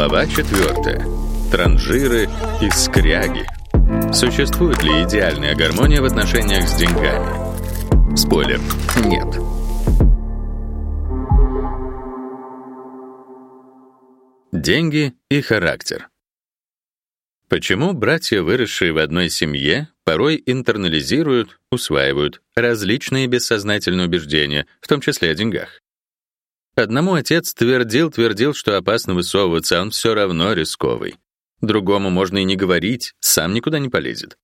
Глава 4. Транжиры и скряги. Существует ли идеальная гармония в отношениях с деньгами? Спойлер: нет. Деньги и характер. Почему братья, выросшие в одной семье, порой интернализируют, усваивают различные бессознательные убеждения, в том числе о деньгах? Одному отец твердил-твердил, что опасно высовываться, а он все равно рисковый. Другому можно и не говорить, сам никуда не полезет.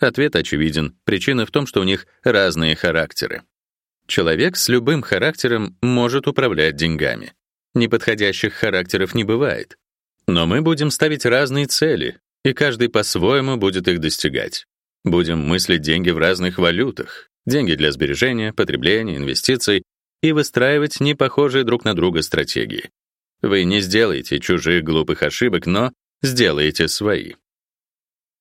Ответ очевиден. Причина в том, что у них разные характеры. Человек с любым характером может управлять деньгами. Неподходящих характеров не бывает. Но мы будем ставить разные цели, и каждый по-своему будет их достигать. Будем мыслить деньги в разных валютах. Деньги для сбережения, потребления, инвестиций и выстраивать не похожие друг на друга стратегии. Вы не сделаете чужих глупых ошибок, но сделаете свои.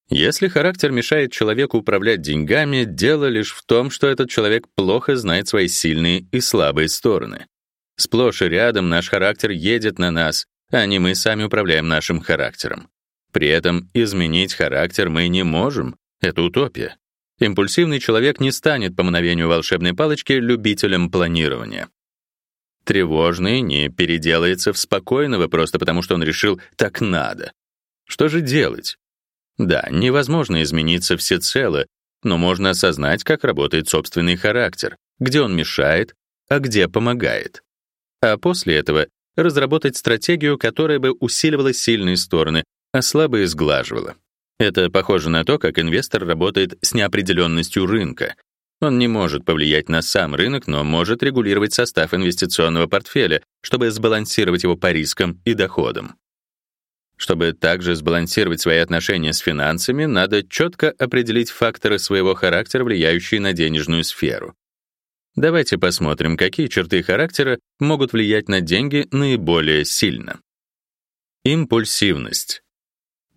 Если характер мешает человеку управлять деньгами, дело лишь в том, что этот человек плохо знает свои сильные и слабые стороны. Сплошь и рядом наш характер едет на нас, а не мы сами управляем нашим характером. При этом изменить характер мы не можем. Это утопия. Импульсивный человек не станет по мановению волшебной палочки любителем планирования. Тревожный не переделается в спокойного просто потому, что он решил «так надо». Что же делать? Да, невозможно измениться всецело, но можно осознать, как работает собственный характер, где он мешает, а где помогает. А после этого разработать стратегию, которая бы усиливала сильные стороны, а слабые сглаживала. Это похоже на то, как инвестор работает с неопределенностью рынка. Он не может повлиять на сам рынок, но может регулировать состав инвестиционного портфеля, чтобы сбалансировать его по рискам и доходам. Чтобы также сбалансировать свои отношения с финансами, надо четко определить факторы своего характера, влияющие на денежную сферу. Давайте посмотрим, какие черты характера могут влиять на деньги наиболее сильно. Импульсивность.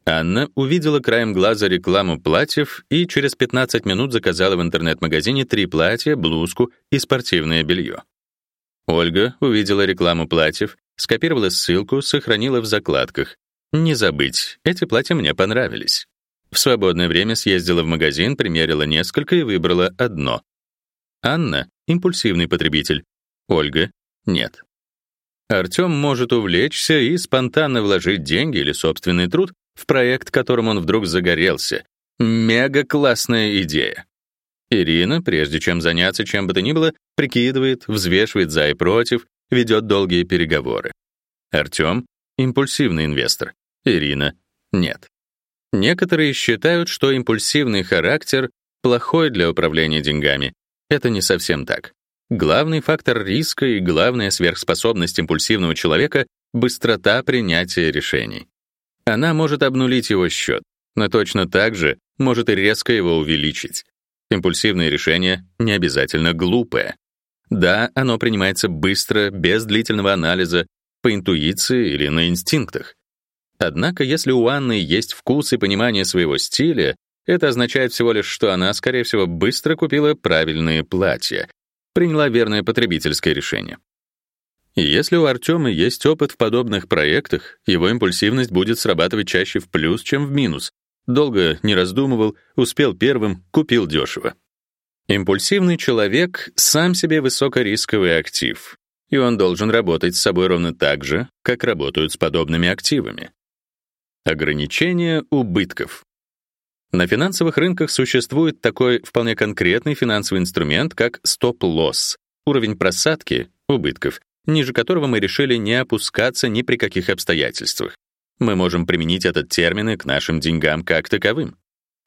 Анна увидела краем глаза рекламу платьев и через 15 минут заказала в интернет-магазине три платья, блузку и спортивное белье. Ольга увидела рекламу платьев, скопировала ссылку, сохранила в закладках. Не забыть, эти платья мне понравились. В свободное время съездила в магазин, примерила несколько и выбрала одно. Анна импульсивный потребитель, Ольга нет. Артём может увлечься и спонтанно вложить деньги или собственный труд в проект, которым он вдруг загорелся. Мега классная идея. Ирина, прежде чем заняться чем бы то ни было, прикидывает, взвешивает за и против, ведет долгие переговоры. Артём — импульсивный инвестор. Ирина — нет. Некоторые считают, что импульсивный характер плохой для управления деньгами. Это не совсем так. Главный фактор риска и главная сверхспособность импульсивного человека — быстрота принятия решений. Она может обнулить его счет, но точно так же может и резко его увеличить. Импульсивное решение не обязательно глупое. Да, оно принимается быстро, без длительного анализа, по интуиции или на инстинктах. Однако, если у Анны есть вкус и понимание своего стиля, это означает всего лишь, что она, скорее всего, быстро купила правильные платья, приняла верное потребительское решение. И если у Артема есть опыт в подобных проектах, его импульсивность будет срабатывать чаще в плюс, чем в минус. Долго не раздумывал, успел первым, купил дешево. Импульсивный человек сам себе высокорисковый актив, и он должен работать с собой ровно так же, как работают с подобными активами. Ограничение убытков. На финансовых рынках существует такой вполне конкретный финансовый инструмент, как стоп-лосс, уровень просадки убытков, ниже которого мы решили не опускаться ни при каких обстоятельствах. Мы можем применить этот термин и к нашим деньгам как таковым.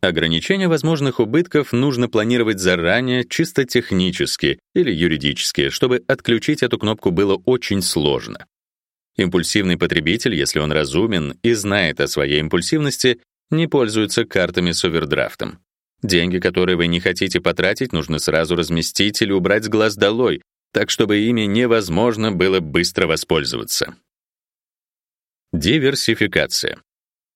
Ограничение возможных убытков нужно планировать заранее, чисто технически или юридически, чтобы отключить эту кнопку было очень сложно. Импульсивный потребитель, если он разумен и знает о своей импульсивности, не пользуется картами с овердрафтом. Деньги, которые вы не хотите потратить, нужно сразу разместить или убрать с глаз долой, так чтобы ими невозможно было быстро воспользоваться. Диверсификация.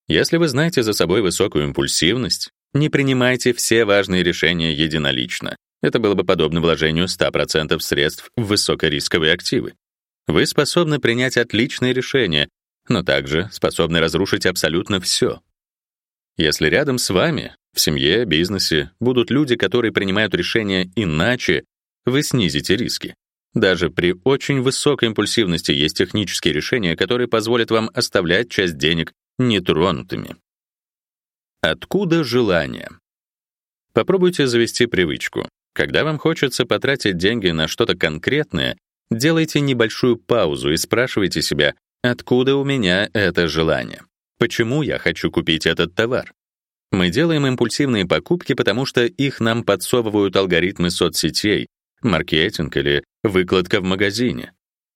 Если вы знаете за собой высокую импульсивность, не принимайте все важные решения единолично. Это было бы подобно вложению 100% средств в высокорисковые активы. Вы способны принять отличные решения, но также способны разрушить абсолютно все. Если рядом с вами, в семье, бизнесе, будут люди, которые принимают решения иначе, вы снизите риски. Даже при очень высокой импульсивности есть технические решения, которые позволят вам оставлять часть денег нетронутыми. Откуда желание? Попробуйте завести привычку. Когда вам хочется потратить деньги на что-то конкретное, делайте небольшую паузу и спрашивайте себя, откуда у меня это желание? Почему я хочу купить этот товар? Мы делаем импульсивные покупки, потому что их нам подсовывают алгоритмы соцсетей, маркетинг или выкладка в магазине.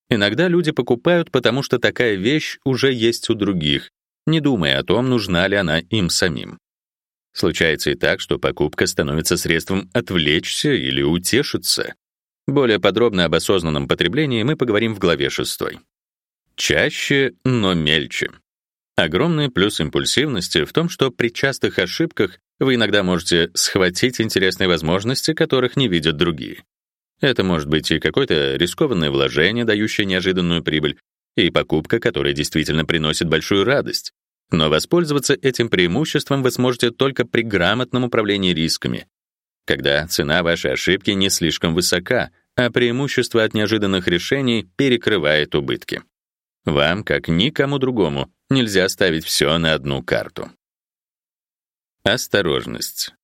Иногда люди покупают, потому что такая вещь уже есть у других, не думая о том, нужна ли она им самим. Случается и так, что покупка становится средством отвлечься или утешиться. Более подробно об осознанном потреблении мы поговорим в главе 6. Чаще, но мельче. Огромный плюс импульсивности в том, что при частых ошибках вы иногда можете схватить интересные возможности, которых не видят другие. Это может быть и какое-то рискованное вложение, дающее неожиданную прибыль, и покупка, которая действительно приносит большую радость. Но воспользоваться этим преимуществом вы сможете только при грамотном управлении рисками, когда цена вашей ошибки не слишком высока, а преимущество от неожиданных решений перекрывает убытки. Вам, как никому другому, нельзя ставить все на одну карту. Осторожность.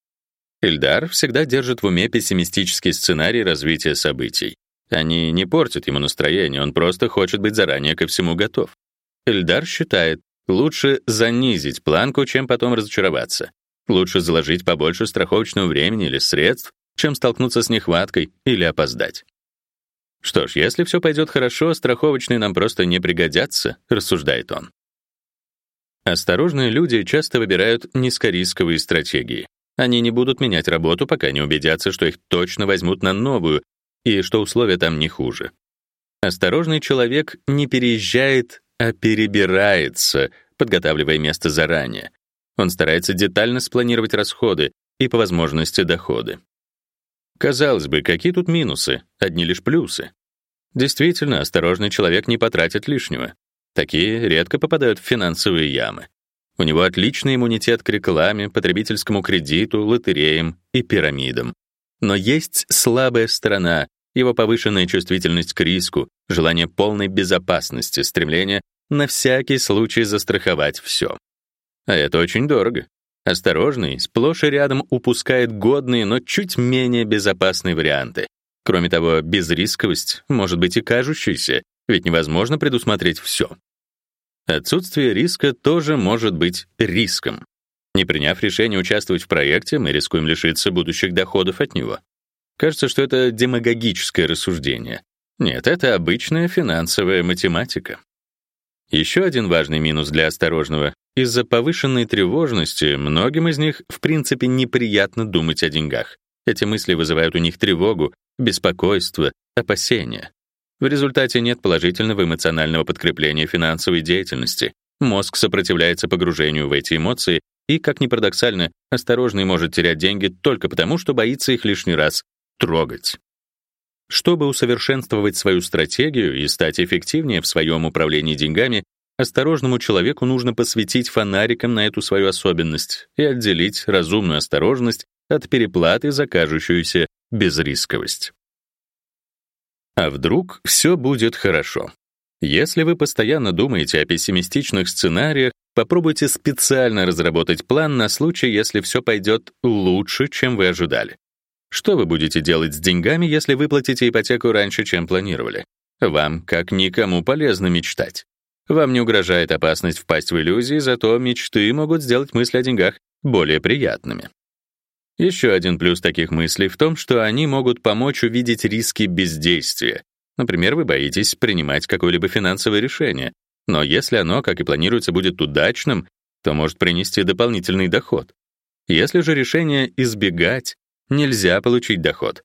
Ильдар всегда держит в уме пессимистический сценарий развития событий. Они не портят ему настроение, он просто хочет быть заранее ко всему готов. Ильдар считает, Лучше занизить планку, чем потом разочароваться. Лучше заложить побольше страховочного времени или средств, чем столкнуться с нехваткой или опоздать. Что ж, если все пойдет хорошо, страховочные нам просто не пригодятся, рассуждает он. Осторожные люди часто выбирают низкорисковые стратегии. Они не будут менять работу, пока не убедятся, что их точно возьмут на новую и что условия там не хуже. Осторожный человек не переезжает а перебирается, подготавливая место заранее. Он старается детально спланировать расходы и по возможности доходы. Казалось бы, какие тут минусы? Одни лишь плюсы. Действительно, осторожный человек не потратит лишнего. Такие редко попадают в финансовые ямы. У него отличный иммунитет к рекламе, потребительскому кредиту, лотереям и пирамидам. Но есть слабая сторона, его повышенная чувствительность к риску, желание полной безопасности, стремление на всякий случай застраховать все. А это очень дорого. Осторожный сплошь и рядом упускает годные, но чуть менее безопасные варианты. Кроме того, безрисковость может быть и кажущейся, ведь невозможно предусмотреть все. Отсутствие риска тоже может быть риском. Не приняв решение участвовать в проекте, мы рискуем лишиться будущих доходов от него. Кажется, что это демагогическое рассуждение. Нет, это обычная финансовая математика. Еще один важный минус для осторожного — из-за повышенной тревожности многим из них в принципе неприятно думать о деньгах. Эти мысли вызывают у них тревогу, беспокойство, опасения. В результате нет положительного эмоционального подкрепления финансовой деятельности. Мозг сопротивляется погружению в эти эмоции, и, как ни парадоксально, осторожный может терять деньги только потому, что боится их лишний раз трогать. Чтобы усовершенствовать свою стратегию и стать эффективнее в своем управлении деньгами, осторожному человеку нужно посветить фонариком на эту свою особенность и отделить разумную осторожность от переплаты за кажущуюся безрисковость. А вдруг все будет хорошо? Если вы постоянно думаете о пессимистичных сценариях, попробуйте специально разработать план на случай, если все пойдет лучше, чем вы ожидали. Что вы будете делать с деньгами, если выплатите ипотеку раньше, чем планировали? Вам, как никому, полезно мечтать. Вам не угрожает опасность впасть в иллюзии, зато мечты могут сделать мысли о деньгах более приятными. Еще один плюс таких мыслей в том, что они могут помочь увидеть риски бездействия. Например, вы боитесь принимать какое-либо финансовое решение, но если оно, как и планируется, будет удачным, то может принести дополнительный доход. Если же решение избегать, нельзя получить доход.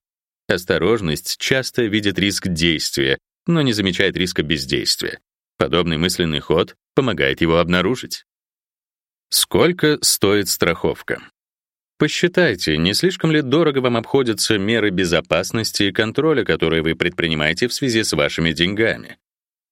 Осторожность часто видит риск действия, но не замечает риска бездействия. Подобный мысленный ход помогает его обнаружить. Сколько стоит страховка? Посчитайте, не слишком ли дорого вам обходятся меры безопасности и контроля, которые вы предпринимаете в связи с вашими деньгами.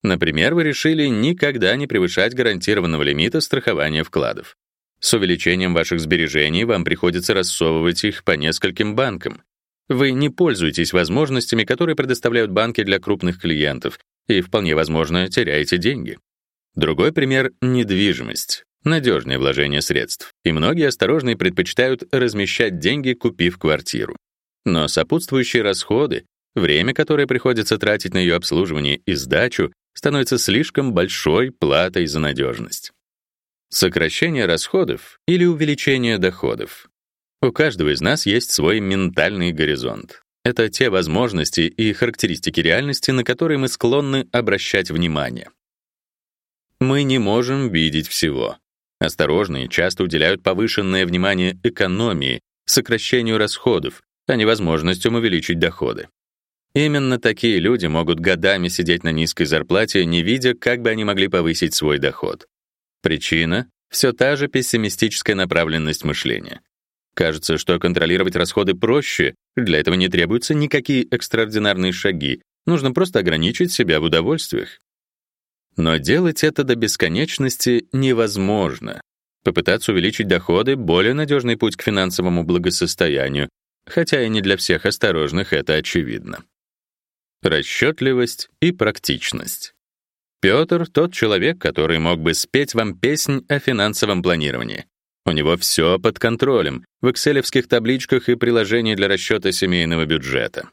Например, вы решили никогда не превышать гарантированного лимита страхования вкладов. С увеличением ваших сбережений вам приходится рассовывать их по нескольким банкам. Вы не пользуетесь возможностями, которые предоставляют банки для крупных клиентов, и вполне возможно, теряете деньги. Другой пример недвижимость. Надежное вложение средств. И многие осторожные предпочитают размещать деньги, купив квартиру. Но сопутствующие расходы, время, которое приходится тратить на ее обслуживание и сдачу, становится слишком большой платой за надежность. Сокращение расходов или увеличение доходов. У каждого из нас есть свой ментальный горизонт. Это те возможности и характеристики реальности, на которые мы склонны обращать внимание. Мы не можем видеть всего. Осторожные часто уделяют повышенное внимание экономии, сокращению расходов, а не возможностям увеличить доходы. Именно такие люди могут годами сидеть на низкой зарплате, не видя, как бы они могли повысить свой доход. Причина — все та же пессимистическая направленность мышления. Кажется, что контролировать расходы проще, для этого не требуются никакие экстраординарные шаги, нужно просто ограничить себя в удовольствиях. Но делать это до бесконечности невозможно. Попытаться увеличить доходы — более надежный путь к финансовому благосостоянию, хотя и не для всех осторожных это очевидно расчетливость и практичность. Пётр тот человек, который мог бы спеть вам песнь о финансовом планировании. У него все под контролем в экселевских табличках и приложении для расчета семейного бюджета.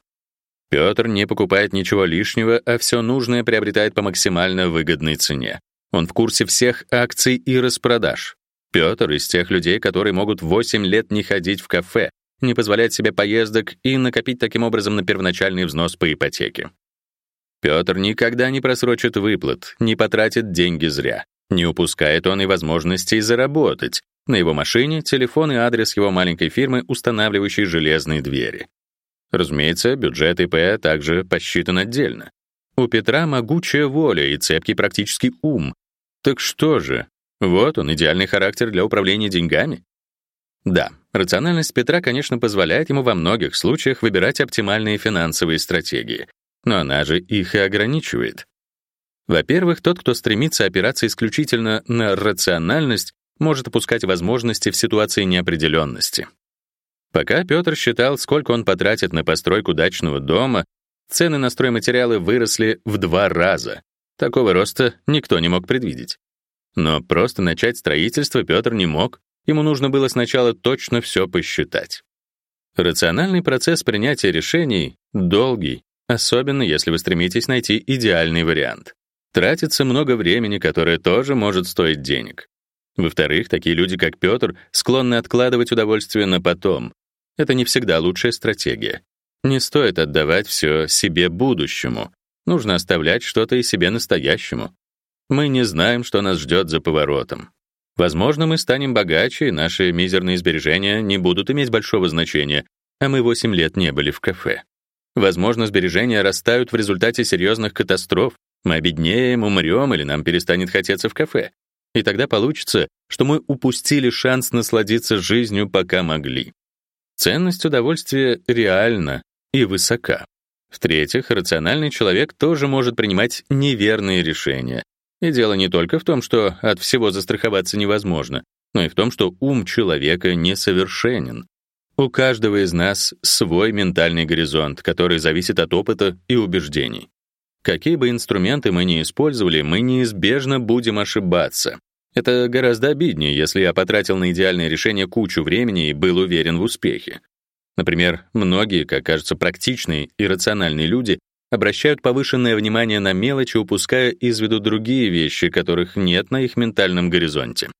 Пётр не покупает ничего лишнего, а все нужное приобретает по максимально выгодной цене. Он в курсе всех акций и распродаж. Пётр из тех людей, которые могут 8 лет не ходить в кафе, не позволять себе поездок и накопить таким образом на первоначальный взнос по ипотеке. Пётр никогда не просрочит выплат, не потратит деньги зря. Не упускает он и возможностей заработать. На его машине телефон и адрес его маленькой фирмы, устанавливающей железные двери. Разумеется, бюджет ИП также посчитан отдельно. У Петра могучая воля и цепкий практический ум. Так что же? Вот он, идеальный характер для управления деньгами. Да, рациональность Петра, конечно, позволяет ему во многих случаях выбирать оптимальные финансовые стратегии, но она же их и ограничивает. Во-первых, тот, кто стремится опираться исключительно на рациональность, может опускать возможности в ситуации неопределенности. Пока Петр считал, сколько он потратит на постройку дачного дома, цены на стройматериалы выросли в два раза. Такого роста никто не мог предвидеть. Но просто начать строительство Петр не мог, Ему нужно было сначала точно все посчитать. Рациональный процесс принятия решений долгий, особенно если вы стремитесь найти идеальный вариант. Тратится много времени, которое тоже может стоить денег. Во-вторых, такие люди, как Петр, склонны откладывать удовольствие на потом. Это не всегда лучшая стратегия. Не стоит отдавать все себе будущему. Нужно оставлять что-то и себе настоящему. Мы не знаем, что нас ждет за поворотом. Возможно, мы станем богаче, и наши мизерные сбережения не будут иметь большого значения, а мы 8 лет не были в кафе. Возможно, сбережения растают в результате серьезных катастроф. Мы обеднеем, умрем или нам перестанет хотеться в кафе. И тогда получится, что мы упустили шанс насладиться жизнью, пока могли. Ценность удовольствия реальна и высока. В-третьих, рациональный человек тоже может принимать неверные решения, и дело не только в том, что от всего застраховаться невозможно, но и в том, что ум человека несовершенен. У каждого из нас свой ментальный горизонт, который зависит от опыта и убеждений. Какие бы инструменты мы ни использовали, мы неизбежно будем ошибаться. Это гораздо обиднее, если я потратил на идеальное решение кучу времени и был уверен в успехе. Например, многие, как кажется, практичные и рациональные люди обращают повышенное внимание на мелочи, упуская из виду другие вещи, которых нет на их ментальном горизонте.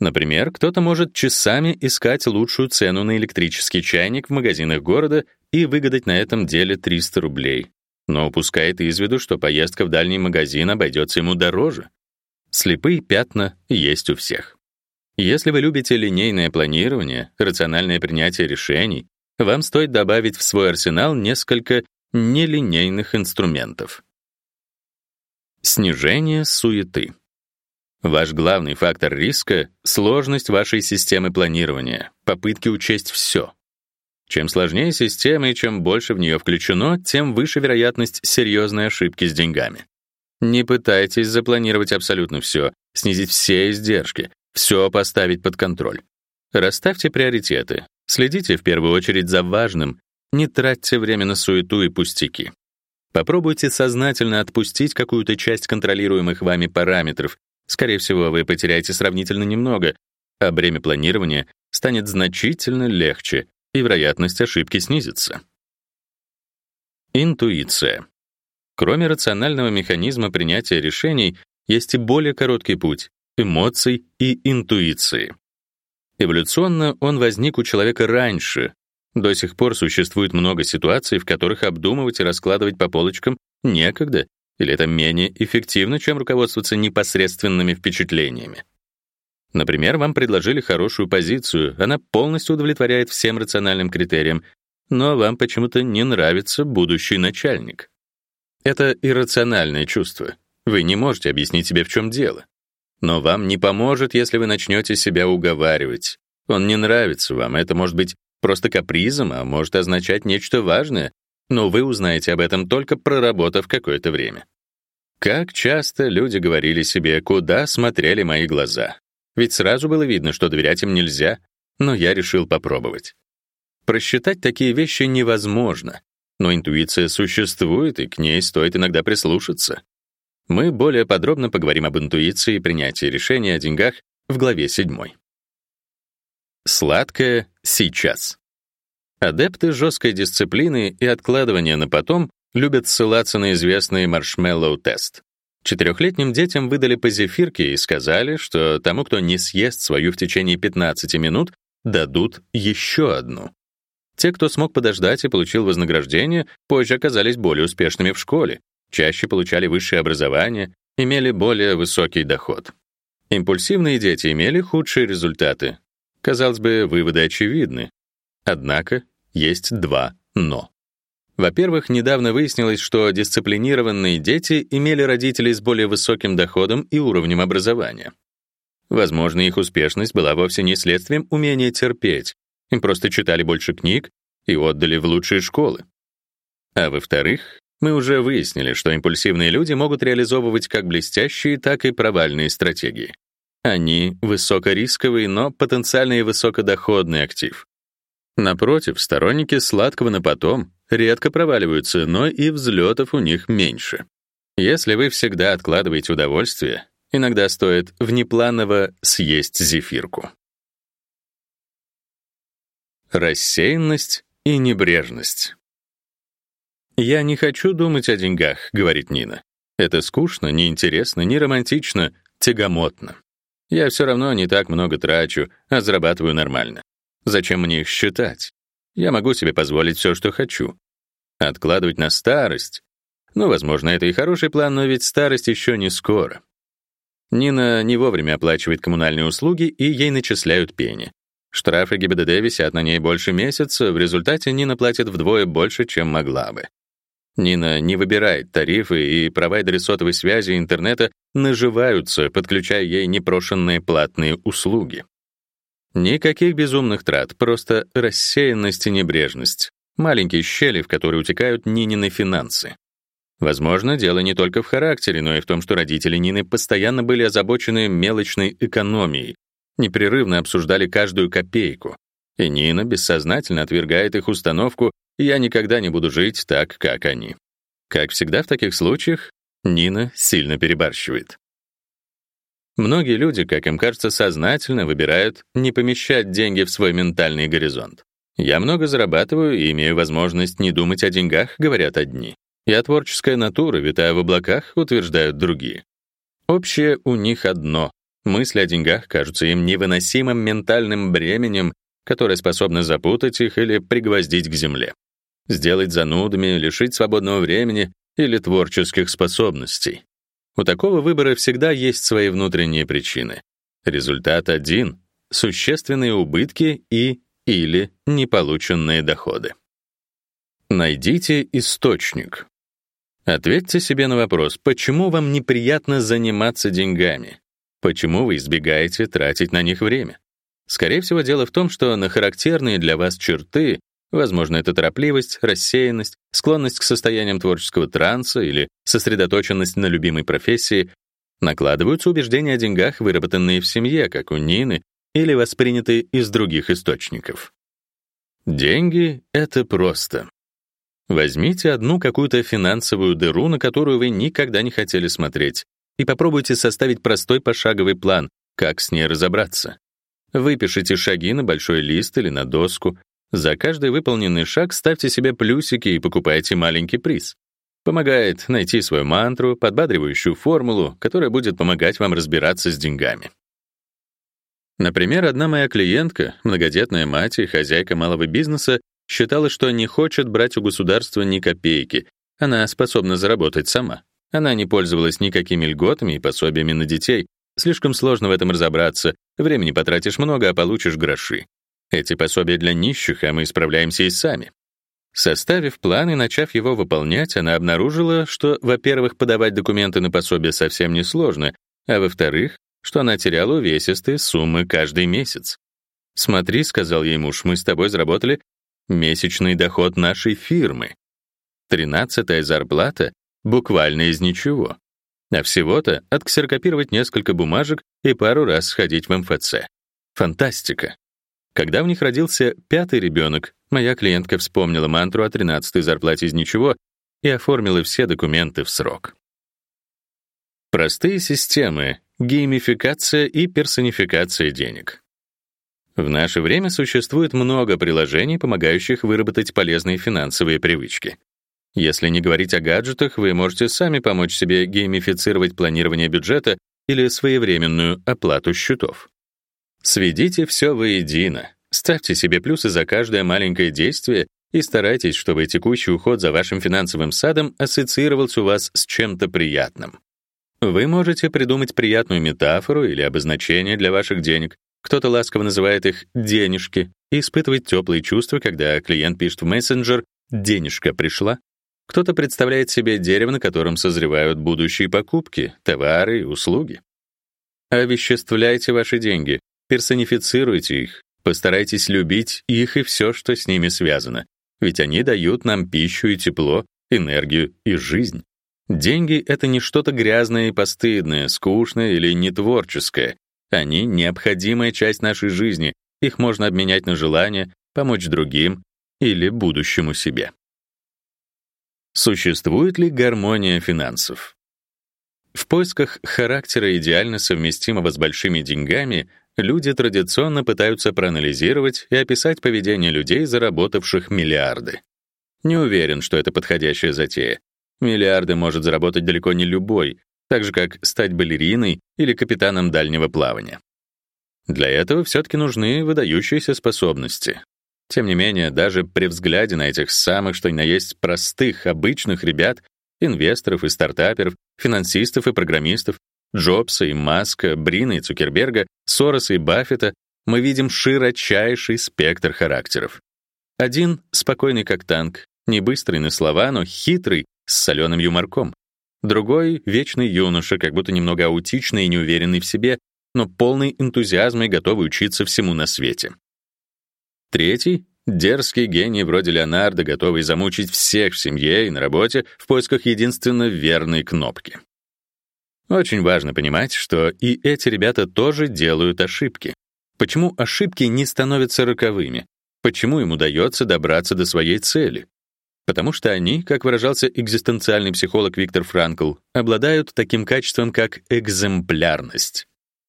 Например, кто-то может часами искать лучшую цену на электрический чайник в магазинах города и выгадать на этом деле 300 рублей, но упускает из виду, что поездка в дальний магазин обойдется ему дороже. Слепые пятна есть у всех. Если вы любите линейное планирование, рациональное принятие решений, вам стоит добавить в свой арсенал несколько нелинейных инструментов. Снижение суеты. Ваш главный фактор риска — сложность вашей системы планирования, попытки учесть все. Чем сложнее система и чем больше в нее включено, тем выше вероятность серьезной ошибки с деньгами. Не пытайтесь запланировать абсолютно все, снизить все издержки, все поставить под контроль. Расставьте приоритеты. Следите в первую очередь за важным, не тратьте время на суету и пустяки. Попробуйте сознательно отпустить какую-то часть контролируемых вами параметров. Скорее всего, вы потеряете сравнительно немного, а бремя планирования станет значительно легче, и вероятность ошибки снизится. Интуиция. Кроме рационального механизма принятия решений, есть и более короткий путь эмоций и интуиции. Эволюционно он возник у человека раньше. До сих пор существует много ситуаций, в которых обдумывать и раскладывать по полочкам некогда, или это менее эффективно, чем руководствоваться непосредственными впечатлениями. Например, вам предложили хорошую позицию, она полностью удовлетворяет всем рациональным критериям, но вам почему-то не нравится будущий начальник. Это иррациональное чувство. Вы не можете объяснить себе, в чем дело. Но вам не поможет, если вы начнете себя уговаривать. Он не нравится вам, это может быть просто капризом, а может означать нечто важное, но вы узнаете об этом только проработав какое-то время. Как часто люди говорили себе, куда смотрели мои глаза. Ведь сразу было видно, что доверять им нельзя, но я решил попробовать. Просчитать такие вещи невозможно, но интуиция существует, и к ней стоит иногда прислушаться. Мы более подробно поговорим об интуиции и принятии решений о деньгах в главе 7. Сладкое сейчас. Адепты жесткой дисциплины и откладывания на потом любят ссылаться на известный маршмеллоу-тест. Четырехлетним детям выдали по зефирке и сказали, что тому, кто не съест свою в течение 15 минут, дадут еще одну. Те, кто смог подождать и получил вознаграждение, позже оказались более успешными в школе, чаще получали высшее образование, имели более высокий доход. Импульсивные дети имели худшие результаты. Казалось бы, выводы очевидны. Однако есть два «но». Во-первых, недавно выяснилось, что дисциплинированные дети имели родителей с более высоким доходом и уровнем образования. Возможно, их успешность была вовсе не следствием умения терпеть. Им просто читали больше книг и отдали в лучшие школы. А во-вторых, мы уже выяснили, что импульсивные люди могут реализовывать как блестящие, так и провальные стратегии. Они высокорисковый, но потенциально и высокодоходный актив. Напротив, сторонники сладкого на потом редко проваливаются, но и взлетов у них меньше. Если вы всегда откладываете удовольствие, иногда стоит внепланово съесть зефирку. Рассеянность и небрежность. «Я не хочу думать о деньгах», — говорит Нина. «Это скучно, неинтересно, не романтично, тягомотно. Я все равно не так много трачу, а зарабатываю нормально. Зачем мне их считать? Я могу себе позволить все, что хочу. Откладывать на старость? Ну, возможно, это и хороший план, но ведь старость еще не скоро. Нина не вовремя оплачивает коммунальные услуги, и ей начисляют пени. Штрафы ГИБДД висят на ней больше месяца, в результате Нина платит вдвое больше, чем могла бы. Нина не выбирает тарифы, и провайдеры сотовой связи и интернета наживаются, подключая ей непрошенные платные услуги. Никаких безумных трат, просто рассеянность и небрежность. Маленькие щели, в которые утекают Нинины финансы. Возможно, дело не только в характере, но и в том, что родители Нины постоянно были озабочены мелочной экономией, непрерывно обсуждали каждую копейку. И Нина бессознательно отвергает их установку я никогда не буду жить так, как они. Как всегда в таких случаях, Нина сильно перебарщивает. Многие люди, как им кажется, сознательно выбирают не помещать деньги в свой ментальный горизонт. Я много зарабатываю и имею возможность не думать о деньгах, говорят одни. Я творческая натура, витая в облаках, утверждают другие. Общее у них одно. Мысли о деньгах кажутся им невыносимым ментальным бременем, которое способно запутать их или пригвоздить к земле сделать занудами, лишить свободного времени или творческих способностей. У такого выбора всегда есть свои внутренние причины. Результат один — существенные убытки и или неполученные доходы. Найдите источник. Ответьте себе на вопрос, почему вам неприятно заниматься деньгами? Почему вы избегаете тратить на них время? Скорее всего, дело в том, что на характерные для вас черты Возможно, это торопливость, рассеянность, склонность к состояниям творческого транса или сосредоточенность на любимой профессии. Накладываются убеждения о деньгах, выработанные в семье, как у Нины, или воспринятые из других источников. Деньги — это просто. Возьмите одну какую-то финансовую дыру, на которую вы никогда не хотели смотреть, и попробуйте составить простой пошаговый план, как с ней разобраться. Выпишите шаги на большой лист или на доску. За каждый выполненный шаг ставьте себе плюсики и покупайте маленький приз. Помогает найти свою мантру, подбадривающую формулу, которая будет помогать вам разбираться с деньгами. Например, одна моя клиентка, многодетная мать и хозяйка малого бизнеса, считала, что не хочет брать у государства ни копейки. Она способна заработать сама. Она не пользовалась никакими льготами и пособиями на детей. Слишком сложно в этом разобраться. Времени потратишь много, а получишь гроши. Эти пособия для нищих, а мы справляемся и сами. Составив план и начав его выполнять, она обнаружила, что, во-первых, подавать документы на пособие совсем не сложно, а во-вторых, что она теряла увесистые суммы каждый месяц. «Смотри», — сказал ей муж, — «мы с тобой заработали месячный доход нашей фирмы. Тринадцатая зарплата буквально из ничего. А всего-то отксерокопировать несколько бумажек и пару раз сходить в МФЦ. Фантастика. Когда у них родился пятый ребенок, моя клиентка вспомнила мантру о тринадцатой зарплате из ничего и оформила все документы в срок. Простые системы, геймификация и персонификация денег. В наше время существует много приложений, помогающих выработать полезные финансовые привычки. Если не говорить о гаджетах, вы можете сами помочь себе геймифицировать планирование бюджета или своевременную оплату счетов. Сведите все воедино. Ставьте себе плюсы за каждое маленькое действие и старайтесь, чтобы текущий уход за вашим финансовым садом ассоциировался у вас с чем-то приятным. Вы можете придумать приятную метафору или обозначение для ваших денег, кто-то ласково называет их «денежки» и испытывает теплые чувства, когда клиент пишет в мессенджер «денежка пришла». Кто-то представляет себе дерево, на котором созревают будущие покупки, товары и услуги. Овеществляйте ваши деньги, персонифицируйте их, постарайтесь любить их и все, что с ними связано, ведь они дают нам пищу и тепло, энергию и жизнь. Деньги — это не что-то грязное и постыдное, скучное или нетворческое. Они — необходимая часть нашей жизни, их можно обменять на желание, помочь другим или будущему себе. Существует ли гармония финансов? В поисках характера идеально совместимого с большими деньгами люди традиционно пытаются проанализировать и описать поведение людей, заработавших миллиарды. Не уверен, что это подходящая затея. Миллиарды может заработать далеко не любой, так же как стать балериной или капитаном дальнего плавания. Для этого все-таки нужны выдающиеся способности. Тем не менее, даже при взгляде на этих самых, что ни на есть, простых, обычных ребят, инвесторов и стартаперов, финансистов и программистов, Джобса и Маска, Брина и Цукерберга, Сороса и Баффета, мы видим широчайший спектр характеров. Один — спокойный как танк, не быстрый на слова, но хитрый, с соленым юморком. Другой — вечный юноша, как будто немного аутичный и неуверенный в себе, но полный энтузиазма и готовый учиться всему на свете. Третий — дерзкий гений вроде Леонардо, готовый замучить всех в семье и на работе в поисках единственно верной кнопки. Очень важно понимать, что и эти ребята тоже делают ошибки. Почему ошибки не становятся роковыми? Почему им удается добраться до своей цели? потому что они, как выражался экзистенциальный психолог Виктор Франкл, обладают таким качеством, как экземплярность.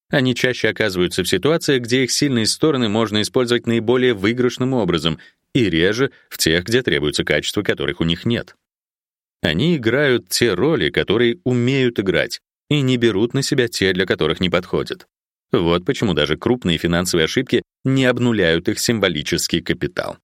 Они чаще оказываются в ситуациях, где их сильные стороны можно использовать наиболее выигрышным образом, и реже в тех, где требуются качества, которых у них нет. Они играют те роли, которые умеют играть, и не берут на себя те, для которых не подходят. Вот почему даже крупные финансовые ошибки не обнуляют их символический капитал.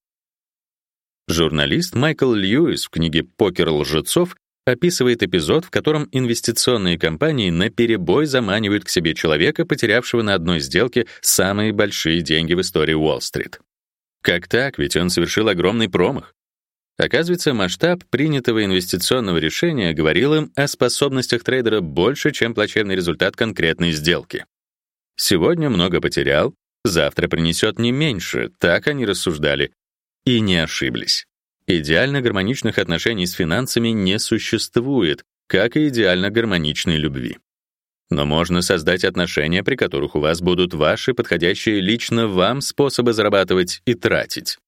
Журналист Майкл Льюис в книге «Покер лжецов» описывает эпизод, в котором инвестиционные компании наперебой заманивают к себе человека, потерявшего на одной сделке самые большие деньги в истории Уолл-стрит. Как так? Ведь он совершил огромный промах. Оказывается, масштаб принятого инвестиционного решения говорил им о способностях трейдера больше, чем плачевный результат конкретной сделки. Сегодня много потерял, завтра принесет не меньше, так они рассуждали, и не ошиблись. Идеально гармоничных отношений с финансами не существует, как и идеально гармоничной любви. Но можно создать отношения, при которых у вас будут ваши подходящие лично вам способы зарабатывать и тратить.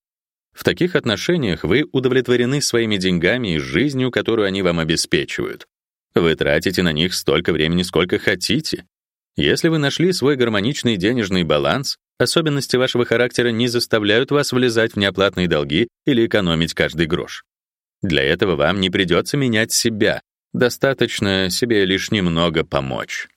В таких отношениях вы удовлетворены своими деньгами и жизнью, которую они вам обеспечивают. Вы тратите на них столько времени, сколько хотите. Если вы нашли свой гармоничный денежный баланс, особенности вашего характера не заставляют вас влезать в неоплатные долги или экономить каждый грош. Для этого вам не придется менять себя, Достаточно себе лишь немного помочь.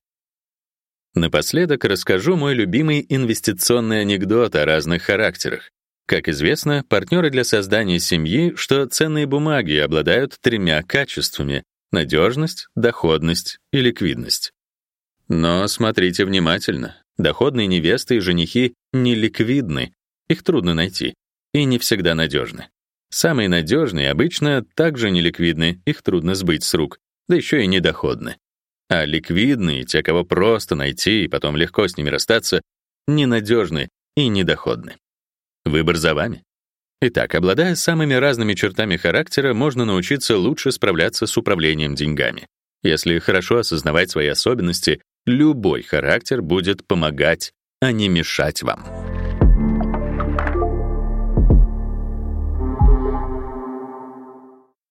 Напоследок расскажу мой любимый инвестиционный анекдот о разных характерах. Как известно, партнеры для создания семьи, что ценные бумаги обладают тремя качествами: надежность, доходность и ликвидность. Но смотрите внимательно. Доходные невесты и женихи не ликвидны, их трудно найти, и не всегда надежны. Самые надежные обычно также неликвидны, их трудно сбыть с рук, да еще и недоходны. А ликвидные, те, кого просто найти и потом легко с ними расстаться, ненадежны и недоходны. Выбор за вами. Итак, обладая самыми разными чертами характера, можно научиться лучше справляться с управлением деньгами. Если хорошо осознавать свои особенности, любой характер будет помогать, а не мешать вам.